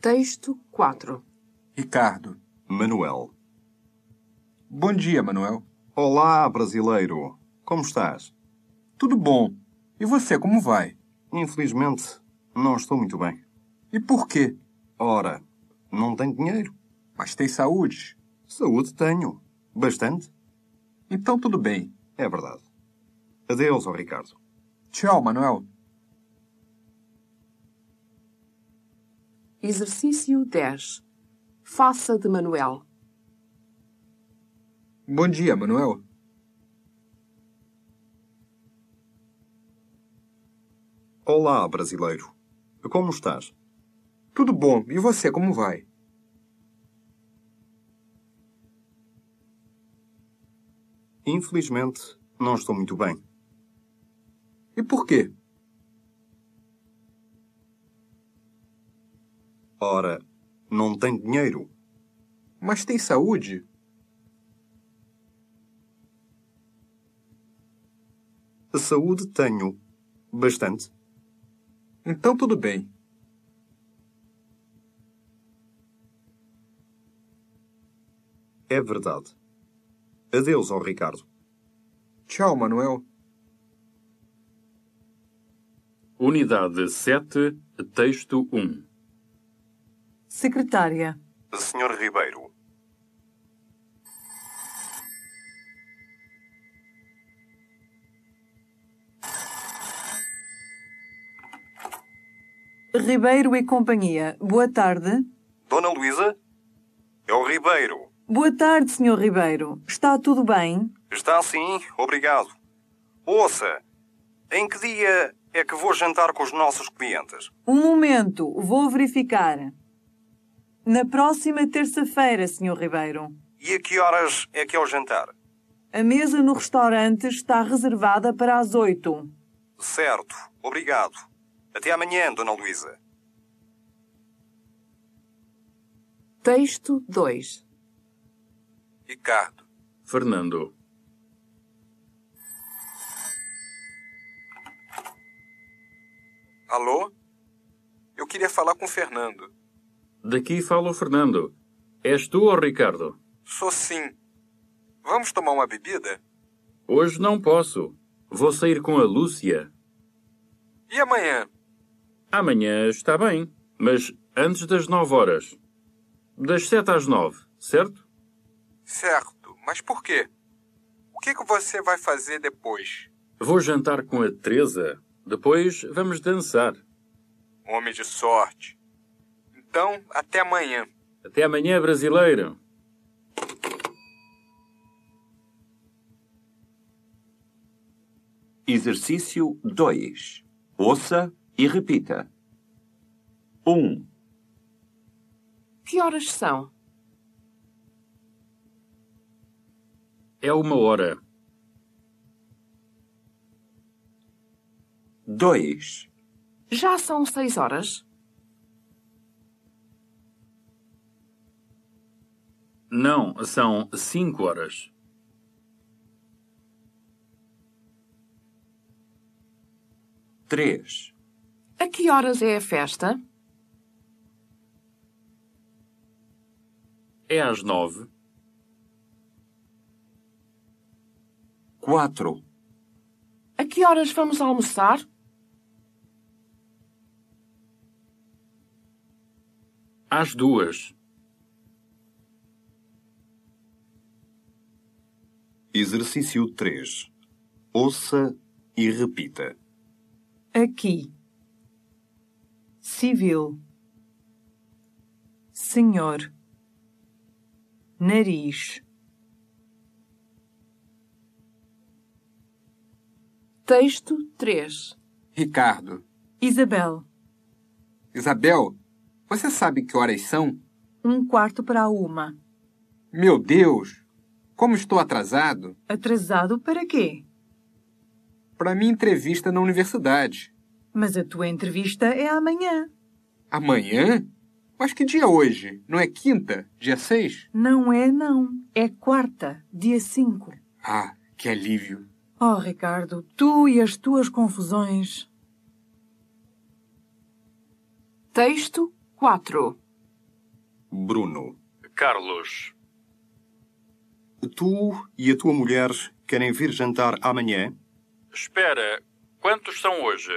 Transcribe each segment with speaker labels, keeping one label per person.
Speaker 1: Texto 4.
Speaker 2: Ricardo.
Speaker 3: Manuel.
Speaker 2: Bom dia, Manuel.
Speaker 3: Olá, brasileiro. Como estás?
Speaker 2: Tudo bom? E você, como vai?
Speaker 3: Infelizmente, não estou muito bem.
Speaker 2: E por quê?
Speaker 3: Ora, não tenho dinheiro.
Speaker 2: Mas tem saúde?
Speaker 3: Saúde tenho. Bastante.
Speaker 2: Então tudo bem.
Speaker 3: É verdade. Adeus, ó Ricardo.
Speaker 2: Tchau, Manuel.
Speaker 1: Exercício 10. Faça de Manuel.
Speaker 2: Bom dia, Manuel.
Speaker 3: Olá, brasileiro. Como estás?
Speaker 2: Tudo bom. E você, como vai?
Speaker 3: Infelizmente, não estou muito bem.
Speaker 2: E por quê?
Speaker 3: Ora, não tenho dinheiro.
Speaker 2: Mas tem saúde?
Speaker 3: A saúde tenho. Bastante.
Speaker 2: Então tudo bem.
Speaker 3: É verdade. Adeus, ó Ricardo.
Speaker 2: Tchau, Manuel.
Speaker 4: Unidade 7, texto 1.
Speaker 5: Secretária.
Speaker 3: Senhor Ribeiro.
Speaker 5: Ribeiro e companhia. Boa tarde.
Speaker 3: Dona Luísa? É o Ribeiro.
Speaker 5: Boa tarde, Sr. Ribeiro. Está tudo bem?
Speaker 3: Está sim, obrigado. Ouça, em que dia é que vou jantar com os nossos clientes?
Speaker 5: Um momento, vou verificar. Na próxima terça-feira, Sr. Ribeiro.
Speaker 3: E a que horas é que é o jantar?
Speaker 5: A mesa no restaurante está reservada para as oito.
Speaker 3: Certo, obrigado. Até amanhã, Dona Luísa.
Speaker 1: Texto 2.
Speaker 3: Ricardo.
Speaker 4: Fernando.
Speaker 6: Alô? Eu queria falar com o Fernando.
Speaker 4: Daqui fala o Fernando. És tu ou Ricardo?
Speaker 6: Sou sim. Vamos tomar uma bebida?
Speaker 4: Hoje não posso. Vou sair com a Lúcia.
Speaker 6: E amanhã?
Speaker 4: Amanhã está bem, mas antes das nove horas. Das sete às nove, certo?
Speaker 6: Certo, mas por quê? O que, que você vai fazer depois?
Speaker 4: Vou jantar com a Teresa. Depois vamos dançar.
Speaker 6: Homem de sorte. Então, até amanhã.
Speaker 4: Até amanhã, brasileiro.
Speaker 7: Exercício 2. Ouça e repita. 1,
Speaker 1: Que horas são?
Speaker 4: É uma hora.
Speaker 7: 2,
Speaker 1: Já são seis horas?
Speaker 4: Não, são cinco horas.
Speaker 7: 3,
Speaker 1: A que horas é a festa?
Speaker 4: É às nove.
Speaker 7: 4,
Speaker 1: A que horas vamos almoçar?
Speaker 4: Às duas.
Speaker 3: Exercício 3. Ouça e repita.
Speaker 5: Aqui. Civil. Senhor. Nariz.
Speaker 1: Texto 3.
Speaker 2: Ricardo.
Speaker 5: Isabel.
Speaker 2: Isabel, você sabe que horas são?
Speaker 5: Um quarto para uma.
Speaker 2: Meu Deus! Como estou atrasado?
Speaker 5: Atrasado para quê?
Speaker 2: Para minha entrevista na universidade.
Speaker 5: Mas a tua entrevista é amanhã.
Speaker 2: Amanhã? Mas que dia é hoje? Não é quinta? Dia 6?
Speaker 5: Não é, não. É quarta, dia 5.
Speaker 2: Ah, que alívio.
Speaker 5: Oh, Ricardo, tu e as tuas confusões.
Speaker 1: Texto 4.
Speaker 8: Bruno.
Speaker 4: Carlos.
Speaker 8: Tu e a tua mulher querem vir jantar amanhã?
Speaker 4: Espera, quantos são hoje?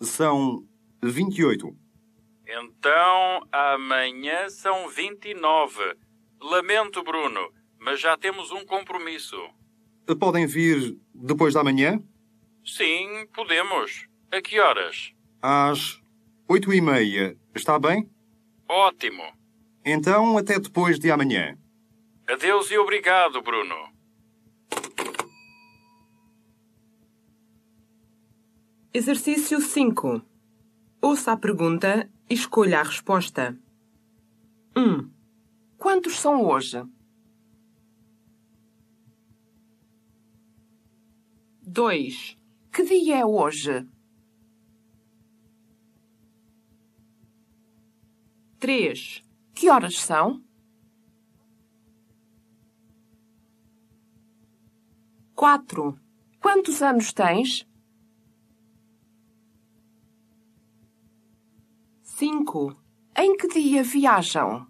Speaker 8: São 28.
Speaker 4: Então, amanhã são 29. Lamento, Bruno, mas já temos um compromisso.
Speaker 8: Podem vir depois da manhã?
Speaker 4: Sim, podemos. A que horas?
Speaker 8: Às oito e meia. Está bem?
Speaker 4: Ótimo.
Speaker 8: Então, até depois de amanhã.
Speaker 4: Adeus e obrigado, Bruno.
Speaker 1: Exercício 5. Ouça a pergunta e escolha a resposta. 1. Quantos são hoje? 2. Que dia é hoje? 3. Que horas são? 4. Quantos anos tens? 5. Em que dia viajam?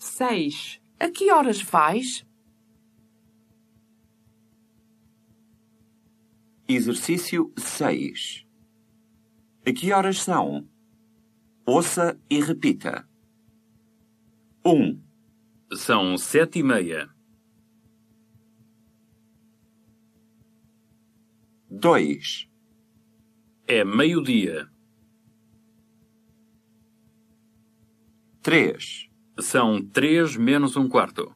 Speaker 1: 6. A que horas vais?
Speaker 7: Exercício 6. A que horas são? Ouça e repita. 1,
Speaker 4: São sete e meia.
Speaker 7: 2,
Speaker 4: É meio-dia.
Speaker 7: 3,
Speaker 4: São três menos um quarto.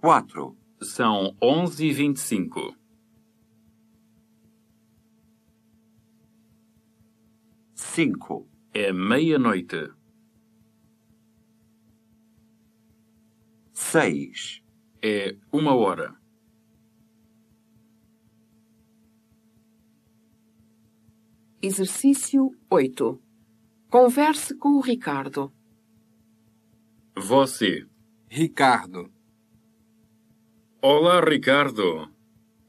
Speaker 7: 4,
Speaker 4: São onze e vinte e cinco.
Speaker 7: 5,
Speaker 4: É meia-noite.
Speaker 7: 6,
Speaker 4: É uma hora.
Speaker 1: Exercício 8. Converse com o Ricardo.
Speaker 4: Você.
Speaker 2: Ricardo.
Speaker 4: Olá, Ricardo.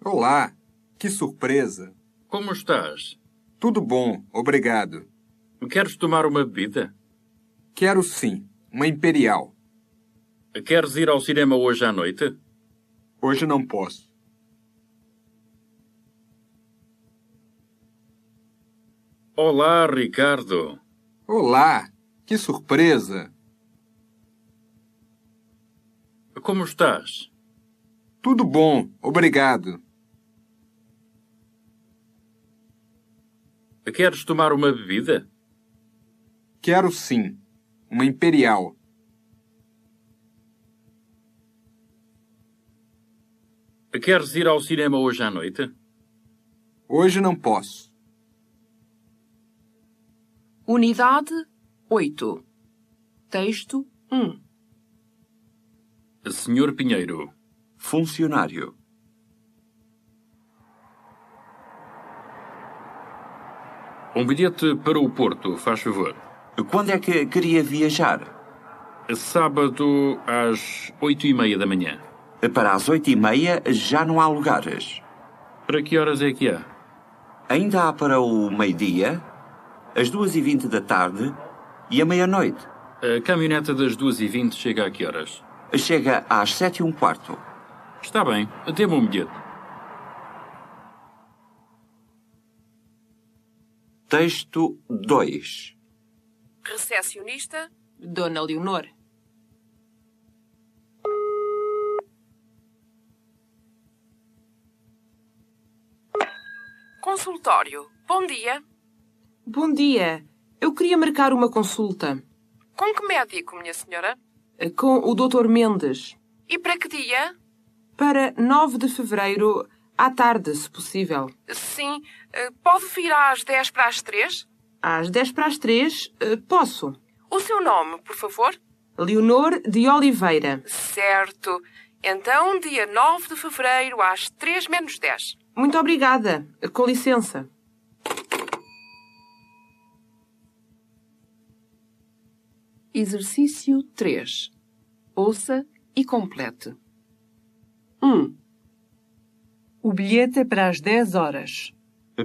Speaker 2: Olá. Que surpresa.
Speaker 4: Como estás?
Speaker 2: Tudo bom, obrigado.
Speaker 4: Queres tomar uma bebida?
Speaker 2: Quero sim. Uma imperial.
Speaker 4: Queres ir ao cinema hoje à noite?
Speaker 2: Hoje não posso.
Speaker 4: Olá, Ricardo.
Speaker 2: Olá. Que surpresa.
Speaker 4: Como estás?
Speaker 2: Tudo bom, obrigado.
Speaker 4: Queres tomar uma bebida?
Speaker 2: Quero sim. Uma imperial.
Speaker 4: Queres ir ao cinema hoje à noite?
Speaker 2: Hoje não posso.
Speaker 1: Unidade 8. Texto 1.
Speaker 4: Senhor Pinheiro.
Speaker 7: funcionário.
Speaker 4: Um bilhete para o Porto, faz favor.
Speaker 7: Quando é que queria viajar?
Speaker 4: Sábado às oito e meia da manhã.
Speaker 7: Para as oito e meia já não há lugares.
Speaker 4: Para que horas é que há?
Speaker 7: Ainda há para o meio-dia, as duas e vinte da tarde e a meia-noite.
Speaker 4: A caminhoneta das duas e vinte chega a que horas?
Speaker 7: Chega às sete e um quarto.
Speaker 4: Está bem, dê-me um bilhete.
Speaker 7: Texto 2.
Speaker 1: Recepcionista Dona Leonor. Consultório. Bom dia.
Speaker 9: Bom dia. Eu queria marcar uma consulta
Speaker 1: Com que médico, minha senhora?
Speaker 9: eh, com o Dr. Mendes
Speaker 1: E para que dia?
Speaker 9: para 9 de fevereiro à tarde, se possível.
Speaker 1: Sim, eh, pode vir às 10 para as 3?
Speaker 9: Às 10 para as 3, eh, posso.
Speaker 1: O seu nome, por favor?
Speaker 9: Leonor de Oliveira.
Speaker 1: Certo. Então, dia 9 de fevereiro, às 3 menos 10.
Speaker 9: Muito obrigada. Com licença.
Speaker 1: Exercício 3. Ouça e complete. 1.
Speaker 5: O bilhete é para as 10 horas.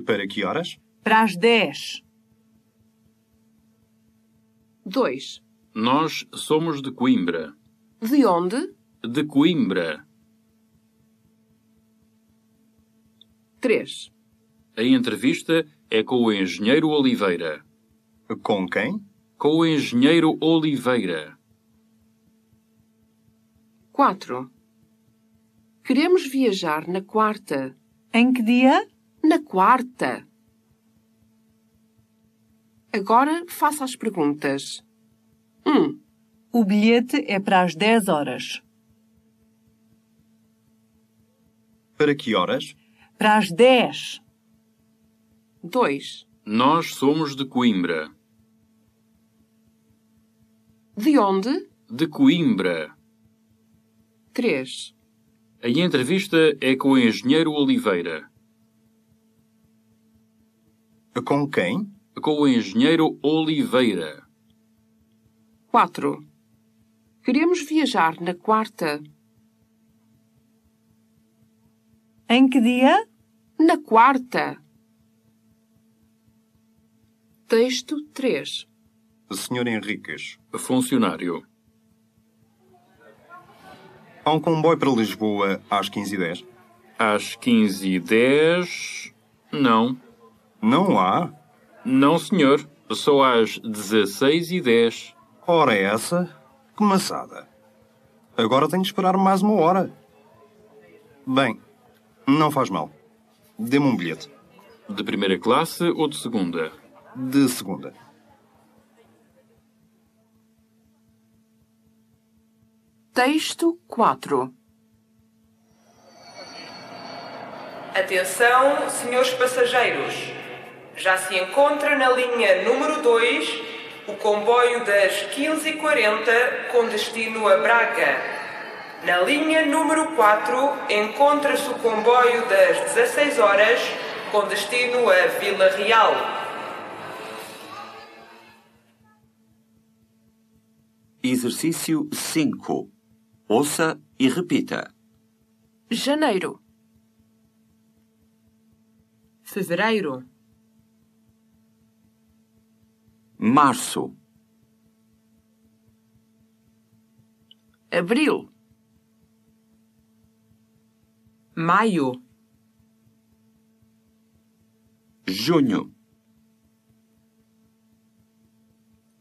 Speaker 3: Para que horas?
Speaker 5: Para as 10.
Speaker 1: 2.
Speaker 4: Nós somos de Coimbra.
Speaker 1: De onde?
Speaker 4: De Coimbra.
Speaker 1: 3.
Speaker 4: A entrevista é com o engenheiro Oliveira.
Speaker 3: Com quem?
Speaker 4: Com o engenheiro Oliveira.
Speaker 1: 4. Queremos viajar na quarta.
Speaker 5: Em que dia?
Speaker 1: Na quarta. Agora faça as perguntas. 1.
Speaker 5: O bilhete é para as 10 horas.
Speaker 3: Para que horas?
Speaker 5: Para as 10.
Speaker 1: 2.
Speaker 4: Nós somos de Coimbra.
Speaker 1: De onde?
Speaker 4: De Coimbra.
Speaker 1: 3.
Speaker 4: A entrevista é com o engenheiro Oliveira.
Speaker 3: Com quem?
Speaker 4: Com o engenheiro Oliveira.
Speaker 1: 4. Queremos viajar na quarta.
Speaker 5: Em que dia?
Speaker 1: Na quarta. Texto 3.
Speaker 3: Senhor Henriques.
Speaker 4: Funcionário.
Speaker 3: Há um comboio para Lisboa às 15h10?
Speaker 4: Às 15h10. Não.
Speaker 3: Não há?
Speaker 4: Não, senhor. Só às 16h10.
Speaker 3: Ora, é essa? Que maçada. Agora tenho de esperar mais uma hora. Bem, não faz mal. Dê-me um bilhete.
Speaker 4: De primeira classe ou de segunda?
Speaker 3: De segunda.
Speaker 1: Texto 4.
Speaker 10: Atenção, senhores passageiros. Já se encontra na linha número 2 o comboio das 15h40 com destino a Braga. Na linha número 4 encontra-se o comboio das 16 horas com destino a Vila Real.
Speaker 7: Exercício 5. Ouça e repita.
Speaker 1: Janeiro.
Speaker 9: Fevereiro.
Speaker 7: Março.
Speaker 1: Abril.
Speaker 9: Maio.
Speaker 7: Junho.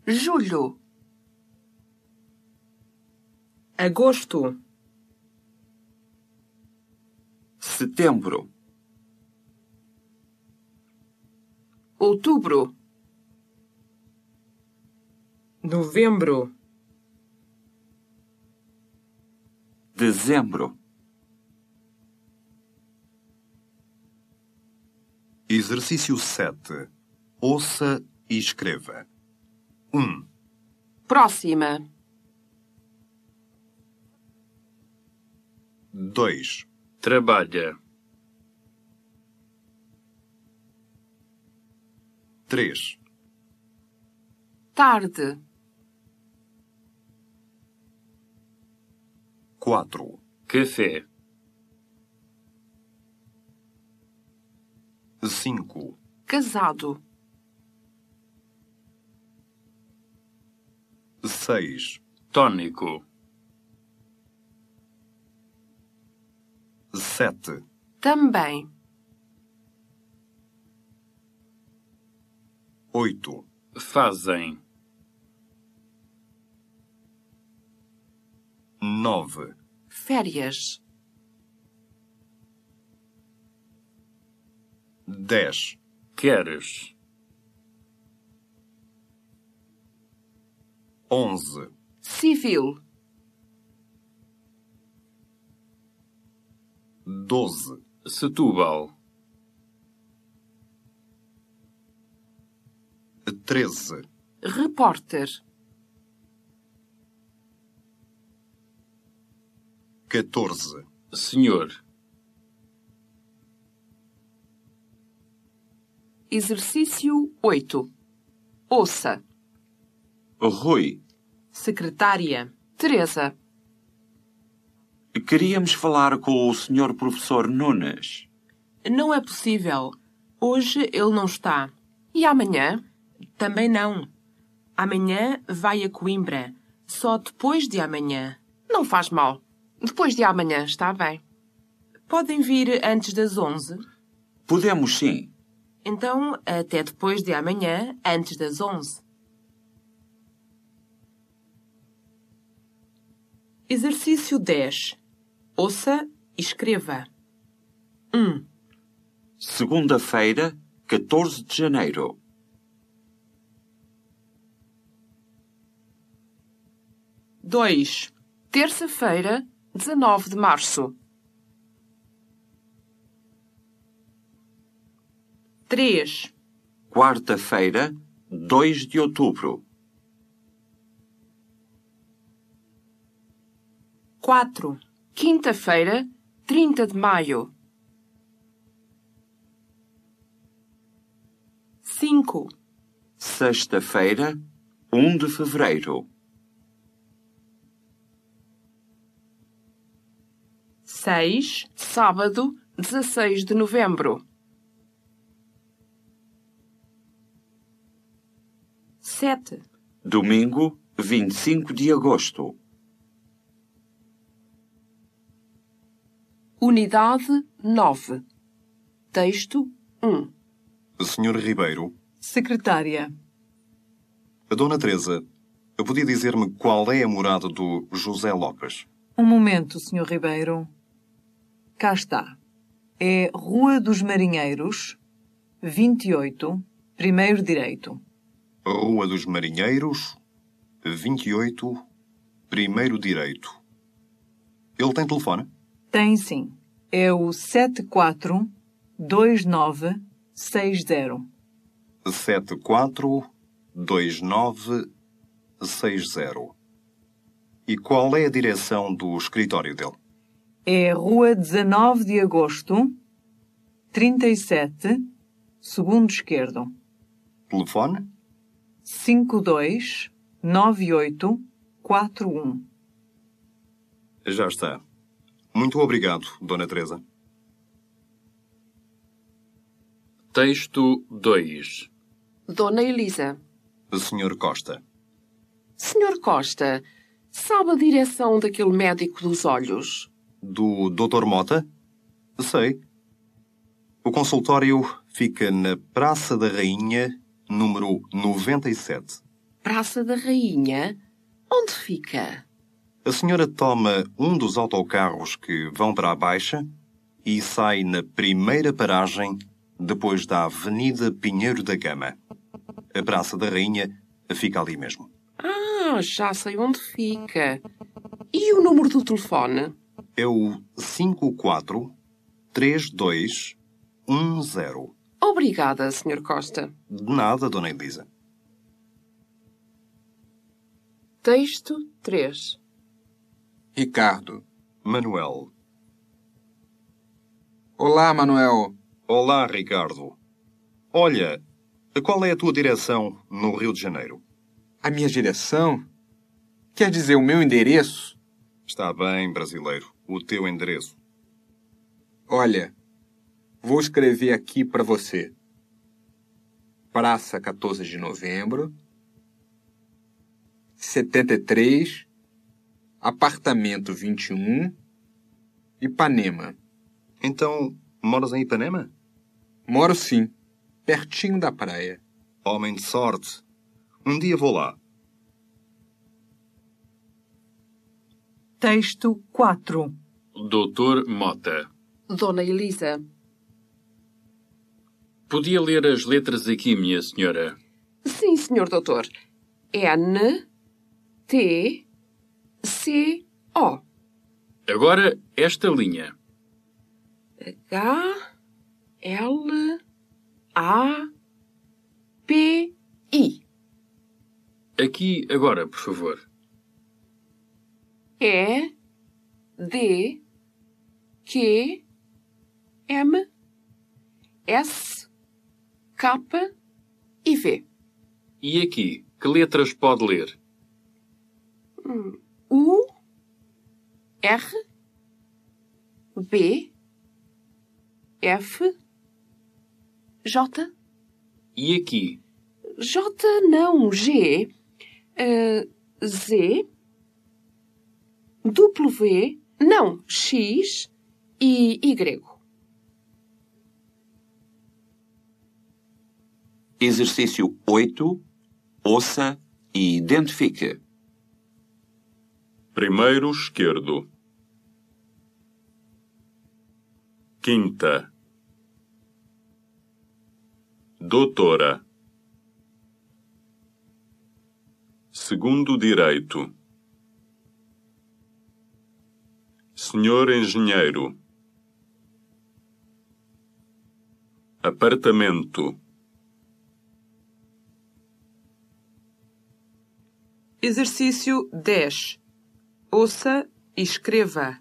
Speaker 1: Julho.
Speaker 9: Agosto.
Speaker 7: Setembro.
Speaker 1: Outubro.
Speaker 9: Novembro.
Speaker 7: Dezembro.
Speaker 3: Exercício 7. Ouça e escreva. 1,
Speaker 1: Próxima.
Speaker 3: 2,
Speaker 4: Trabalha.
Speaker 3: 3,
Speaker 1: Tarde.
Speaker 3: 4,
Speaker 4: Café.
Speaker 3: 5,
Speaker 1: Casado.
Speaker 3: 6,
Speaker 4: Tônico.
Speaker 3: 7,
Speaker 1: Também.
Speaker 3: 8,
Speaker 4: Fazem.
Speaker 3: 9,
Speaker 1: Férias.
Speaker 3: 10,
Speaker 4: Queres.
Speaker 3: 11,
Speaker 1: Civil.
Speaker 3: 12,
Speaker 4: Setúbal.
Speaker 3: 13,
Speaker 1: Repórter.
Speaker 3: 14,
Speaker 4: Senhor.
Speaker 1: Exercício 8. Ouça.
Speaker 7: Rui.
Speaker 9: Secretária.
Speaker 1: Teresa.
Speaker 7: Queríamos falar com o Sr. Professor Nunes.
Speaker 9: Não é possível. Hoje ele não está.
Speaker 1: E amanhã?
Speaker 9: Também não. Amanhã vai a Coimbra. Só depois de amanhã.
Speaker 1: Não faz mal. Depois de amanhã está bem.
Speaker 9: Podem vir antes das onze?
Speaker 7: Podemos sim.
Speaker 9: Então, até depois de amanhã, antes das onze. Exercício 10. Ouça e escreva. 1,
Speaker 7: Segunda-feira, 14 de janeiro.
Speaker 9: 2,
Speaker 1: Terça-feira, 19 de março.
Speaker 9: 3,
Speaker 7: Quarta-feira, 2 de outubro.
Speaker 9: 4,
Speaker 1: Quinta-feira, 30 de maio.
Speaker 9: 5,
Speaker 7: Sexta-feira, 1 de fevereiro.
Speaker 9: 6,
Speaker 1: Sábado, 16 de novembro.
Speaker 9: 7,
Speaker 7: Domingo, 25 de agosto.
Speaker 1: Unidade 9. Texto 1.
Speaker 3: Senhor Ribeiro,
Speaker 5: Secretária.
Speaker 3: a Dona Teresa, podia dizer-me qual é a morada do José Lopes?
Speaker 5: Um momento, Sr. Ribeiro. Cá está. É Rua dos Marinheiros, 28, primeiro direito.
Speaker 3: Rua dos Marinheiros, 28, primeiro direito. Ele tem telefone?
Speaker 5: Tem sim. É o 742960.
Speaker 3: 742960. E qual é a direção do escritório dele?
Speaker 5: É Rua 19 de Agosto, 37, segundo esquerdo.
Speaker 3: Telefone?
Speaker 5: 529841.
Speaker 3: Já está. Muito obrigado, Dona Teresa.
Speaker 4: Texto 2.
Speaker 1: Dona Elisa.
Speaker 3: Senhor Costa.
Speaker 1: Senhor Costa, sabe a direção daquele médico dos olhos?
Speaker 3: Do Dr. Mota? Sei. O consultório fica na Praça da Rainha, número 97.
Speaker 1: Praça da Rainha? Onde fica?
Speaker 3: A senhora toma um dos autocarros que vão para a Baixa e sai na primeira paragem depois da Avenida Pinheiro da Gama. A Praça da Rainha fica ali mesmo.
Speaker 1: Ah, já sei onde fica. E o número do telefone?
Speaker 3: É o 543210.
Speaker 1: Obrigada, Sr. Costa.
Speaker 3: De nada, Dona Elisa.
Speaker 1: Texto 3.
Speaker 2: Ricardo.
Speaker 3: Manuel.
Speaker 2: Olá, Manuel.
Speaker 3: Olá, Ricardo. Olha, qual é a tua direção no Rio de Janeiro?
Speaker 2: A minha direção? Quer dizer, o meu endereço?
Speaker 3: Está bem, brasileiro. O teu endereço.
Speaker 2: Olha, vou escrever aqui para você. Praça 14 de Novembro, 73, apartamento 21, Ipanema.
Speaker 3: Então, moras em Ipanema?
Speaker 2: Moro sim, pertinho da praia.
Speaker 3: Homem de sorte. Um dia vou lá.
Speaker 5: Texto 4.
Speaker 4: Doutor Mota.
Speaker 1: Dona Elisa.
Speaker 4: Podia ler as letras aqui, minha senhora?
Speaker 1: Sim, senhor doutor. N, T, C, O.
Speaker 4: Agora, esta linha.
Speaker 1: H, L, A, P, I.
Speaker 4: Aqui, agora, por favor.
Speaker 1: E, D, Q, M, S, K e V.
Speaker 4: E aqui, que letras pode ler?
Speaker 1: U, R, B, F, J,
Speaker 11: E aqui?
Speaker 1: J não, G, eh, Z, W, não, X e Y.
Speaker 7: Exercício 8. Ouça e identifique.
Speaker 11: Primeiro esquerdo. Quinta. Doutora. Segundo direito. Senhor engenheiro. Apartamento.
Speaker 9: Exercício 10. Ouça e escreva.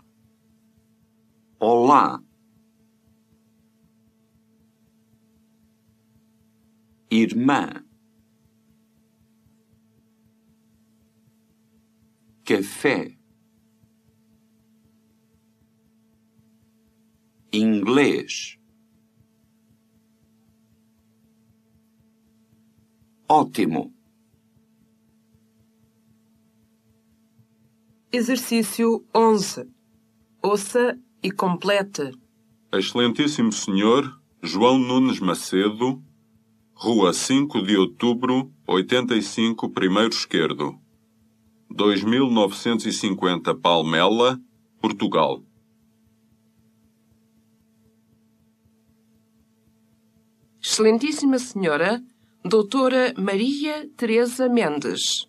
Speaker 7: Olá. Irmã. Café. Inglês. Ótimo.
Speaker 9: Exercício 11. Ouça e complete.
Speaker 11: Excelentíssimo Senhor João Nunes Macedo, Rua 5 de Outubro, 85, primeiro esquerdo. 2950 Palmela, Portugal.
Speaker 1: Excelentíssima Senhora, Doutora Maria Teresa Mendes.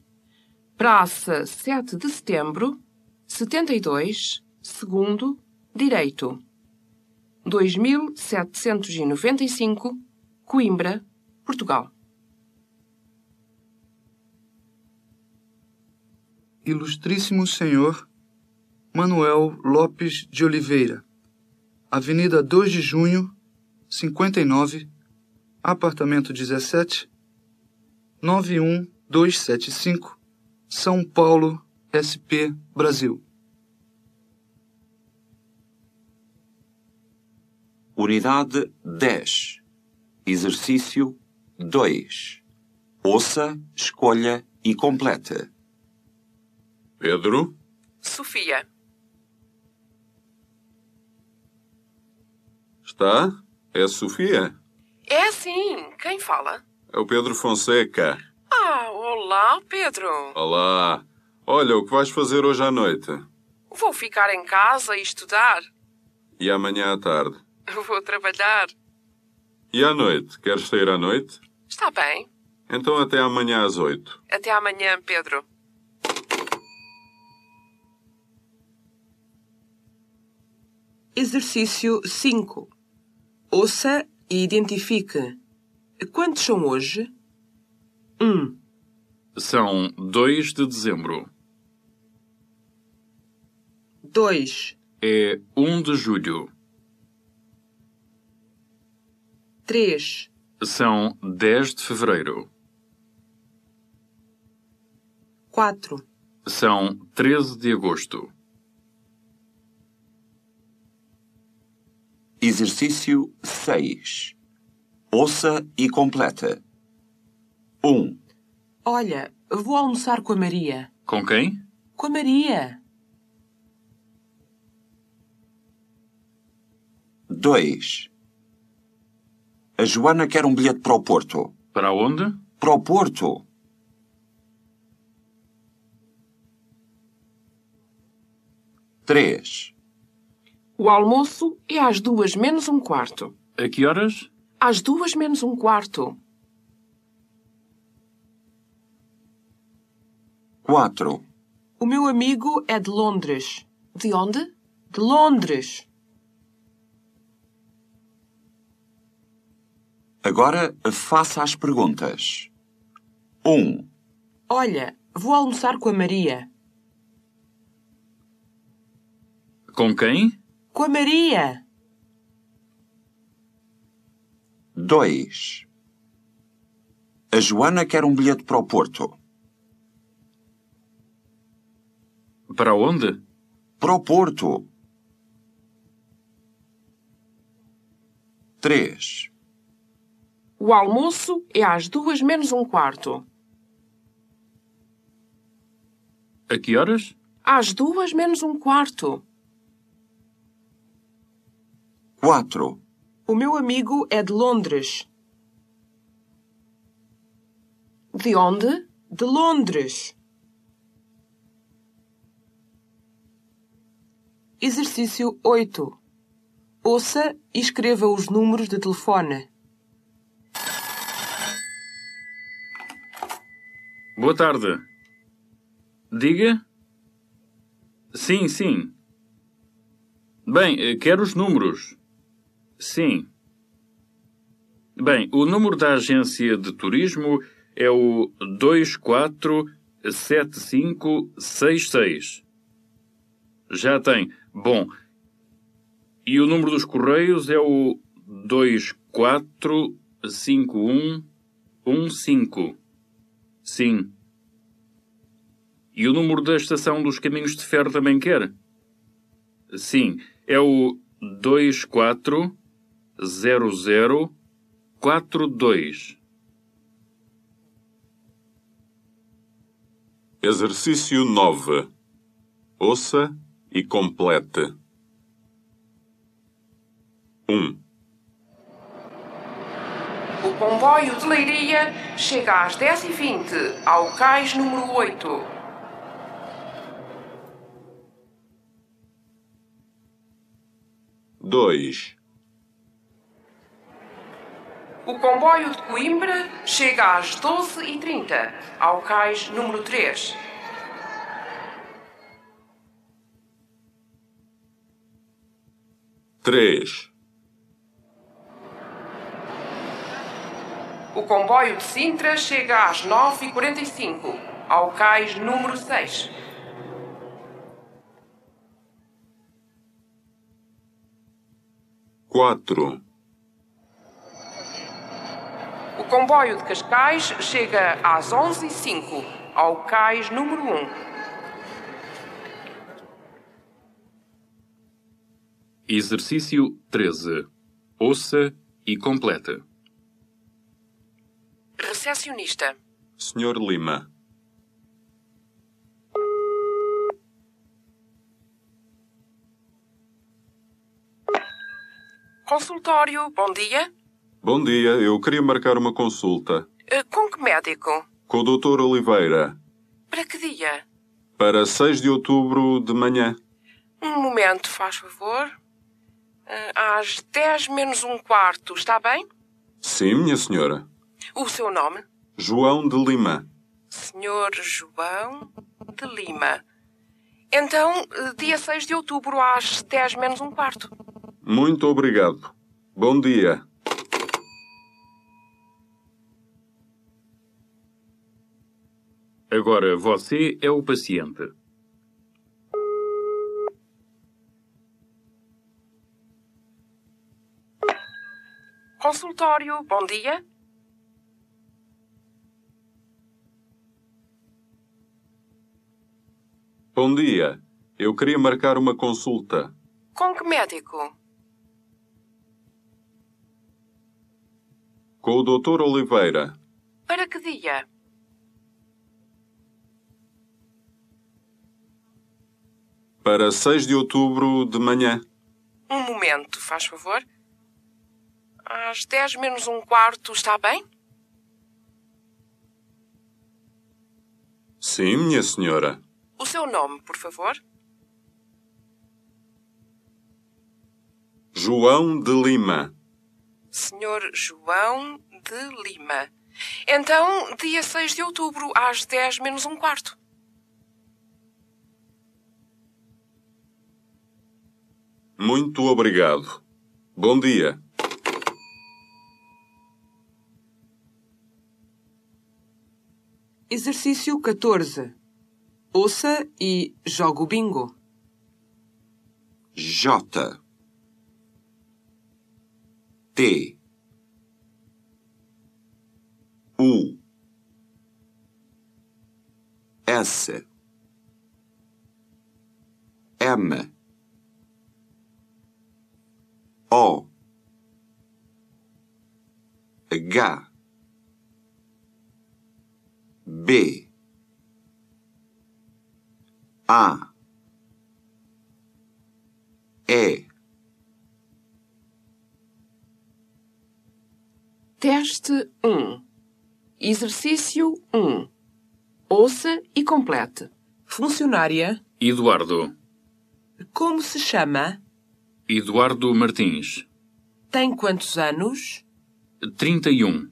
Speaker 1: Praça 7 de Setembro, 72, segundo, Direito. 2795, Coimbra, Portugal.
Speaker 12: Ilustríssimo Senhor Manuel Lopes de Oliveira, Avenida 2 de Junho, 59, apartamento 17, 91275, São Paulo, SP, Brasil.
Speaker 7: Unidade 10. Exercício 2. Ouça, escolha e complete.
Speaker 11: Pedro,
Speaker 1: Sofia.
Speaker 11: está? É Sofia?
Speaker 1: É sim. Quem fala?
Speaker 11: É o Pedro Fonseca.
Speaker 1: Ah, olá, Pedro.
Speaker 11: Olá. Olha, o que vais fazer hoje à noite?
Speaker 1: Vou ficar em casa e estudar.
Speaker 11: E amanhã à tarde?
Speaker 1: Vou trabalhar.
Speaker 11: E à noite? Queres sair à noite?
Speaker 1: Está bem.
Speaker 11: Então até amanhã às oito.
Speaker 1: Até amanhã, Pedro.
Speaker 9: Exercício 5. Ouça e identifique. Quantos são hoje? 1,
Speaker 11: São 2 de dezembro.
Speaker 9: 2,
Speaker 11: É 1 de julho.
Speaker 9: 3,
Speaker 11: São 10 de fevereiro.
Speaker 9: 4,
Speaker 11: São 13 de agosto.
Speaker 7: Exercício 6. Ouça e complete. 1.
Speaker 9: Olha, vou almoçar com a Maria.
Speaker 11: Com quem?
Speaker 9: Com a Maria.
Speaker 7: 2. A Joana quer um bilhete para o Porto.
Speaker 11: Para onde?
Speaker 7: Para o Porto. 3.
Speaker 1: O almoço é às duas menos um quarto.
Speaker 11: A que horas?
Speaker 1: Às duas menos um quarto.
Speaker 7: 4.
Speaker 9: O meu amigo é de Londres.
Speaker 1: De onde?
Speaker 9: De Londres.
Speaker 7: Agora faça as perguntas. 1.
Speaker 9: Olha, vou almoçar com a Maria.
Speaker 11: Com quem?
Speaker 9: Com a Maria.
Speaker 7: 2. A Joana quer um bilhete para o Porto.
Speaker 11: Para onde?
Speaker 7: Para o Porto. 3.
Speaker 13: O almoço é às duas menos um quarto.
Speaker 4: A que horas?
Speaker 13: Às duas menos um quarto.
Speaker 7: 4.
Speaker 9: O meu amigo é de Londres.
Speaker 13: De onde?
Speaker 9: De Londres. Exercício 8. Ouça e escreva os números de telefone.
Speaker 4: Boa tarde. Diga? Sim, sim. Bem, eh, quero os números. Sim. Bem, o número da agência de turismo é o 247566. Já tem. Bom. E o número dos correios é o 245115. Sim. E o número da estação dos caminhos de ferro também quer? Sim. É o 240042.
Speaker 11: Exercício 9. Ouça e complete. 1,
Speaker 1: O comboio de Leiria chega às 10h20 ao cais número 8.
Speaker 11: dois,
Speaker 1: O comboio de Coimbra chega às 12h30 ao cais número 3.
Speaker 11: três,
Speaker 1: O comboio de Sintra chega às 9h45 ao cais número 6.
Speaker 11: quatro,
Speaker 1: O comboio de Cascais chega às 11h05 ao cais número 1.
Speaker 4: Exercício 13. Ouça e completa.
Speaker 1: Recepcionista.
Speaker 11: Senhor Lima.
Speaker 1: Consultório, bom dia.
Speaker 11: Bom dia, eu queria marcar uma consulta
Speaker 1: Eh, Com que médico?
Speaker 11: com o Dr. Oliveira
Speaker 1: Para que dia?
Speaker 11: para 6 de outubro de manhã.
Speaker 1: Um momento, faz favor. Eh, Às 10 menos um quarto, está bem?
Speaker 11: Sim, minha senhora.
Speaker 1: O seu nome?
Speaker 11: João de Lima.
Speaker 1: Senhor João de Lima. Então, eh, dia 6 de outubro, às 10 menos um quarto.
Speaker 11: Muito obrigado. Bom dia.
Speaker 4: Agora você é o paciente.
Speaker 1: Consultório, bom dia.
Speaker 11: Bom dia. Eu queria marcar uma consulta
Speaker 1: Com que médico?
Speaker 11: com o Dr. Oliveira
Speaker 1: Para que dia?
Speaker 11: Para 6 de outubro de manhã.
Speaker 1: Um momento, faz favor. Às 10 menos um quarto, está bem?
Speaker 11: Sim, minha senhora.
Speaker 1: O seu nome, por favor?
Speaker 11: João de Lima.
Speaker 1: Senhor João de Lima. Então, dia 6 de outubro, às 10 menos um quarto.
Speaker 11: Muito obrigado. Bom dia.
Speaker 9: Exercício 14. Ouça e jogue o bingo.
Speaker 7: J T U S M O H B A E
Speaker 1: Teste 1. Exercício 1. Ouça e complete.
Speaker 9: Funcionária.
Speaker 4: Eduardo.
Speaker 9: Como se chama?
Speaker 4: Eduardo Martins.
Speaker 9: Tem quantos anos?
Speaker 4: 31.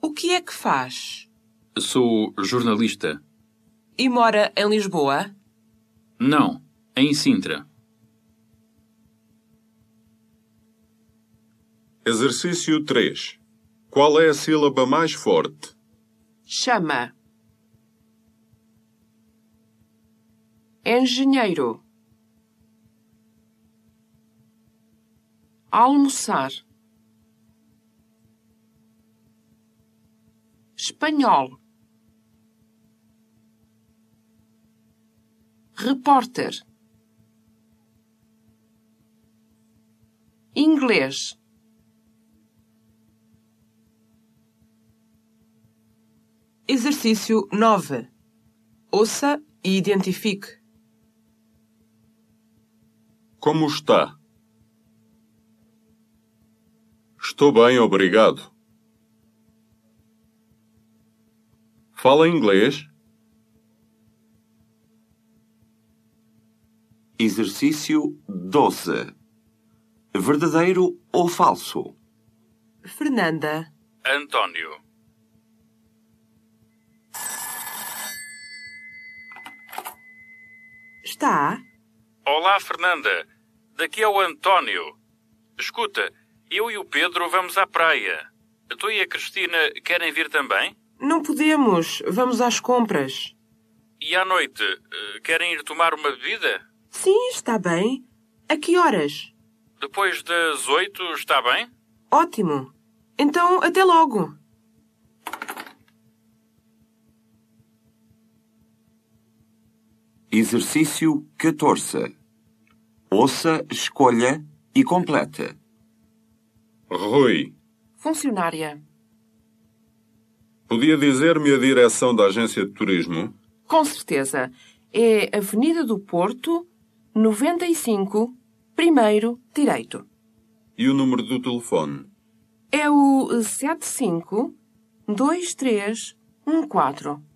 Speaker 9: O que é que faz?
Speaker 4: Sou jornalista.
Speaker 9: E mora em Lisboa?
Speaker 4: Não, em Sintra.
Speaker 11: Exercício 3. Qual é a sílaba mais forte?
Speaker 1: Chama. Engenheiro. Almoçar. Espanhol. Repórter. Inglês.
Speaker 9: Exercício 9. Ouça e identifique.
Speaker 11: Como está? Estou bem, obrigado. Fala inglês?
Speaker 7: Exercício 12. Verdadeiro ou falso?
Speaker 9: Fernanda.
Speaker 4: António.
Speaker 9: Está?
Speaker 4: Olá, Fernanda. Daqui é o António. Escuta, eu e o Pedro vamos à praia. Tu e a Cristina querem vir também?
Speaker 9: Não podemos. Vamos às compras.
Speaker 4: E à noite, eh, querem ir tomar uma bebida?
Speaker 9: Sim, está bem. A que horas?
Speaker 4: Depois das oito, está bem?
Speaker 9: Ótimo. Então, até logo.
Speaker 7: Exercício 14. Ouça, escolha e complete.
Speaker 11: Rui,
Speaker 1: Funcionária.
Speaker 11: podia dizer-me a direção da agência de turismo?
Speaker 1: Com certeza. É Avenida do Porto, 95, primeiro direito.
Speaker 11: E o número do telefone?
Speaker 1: É o 75 2314.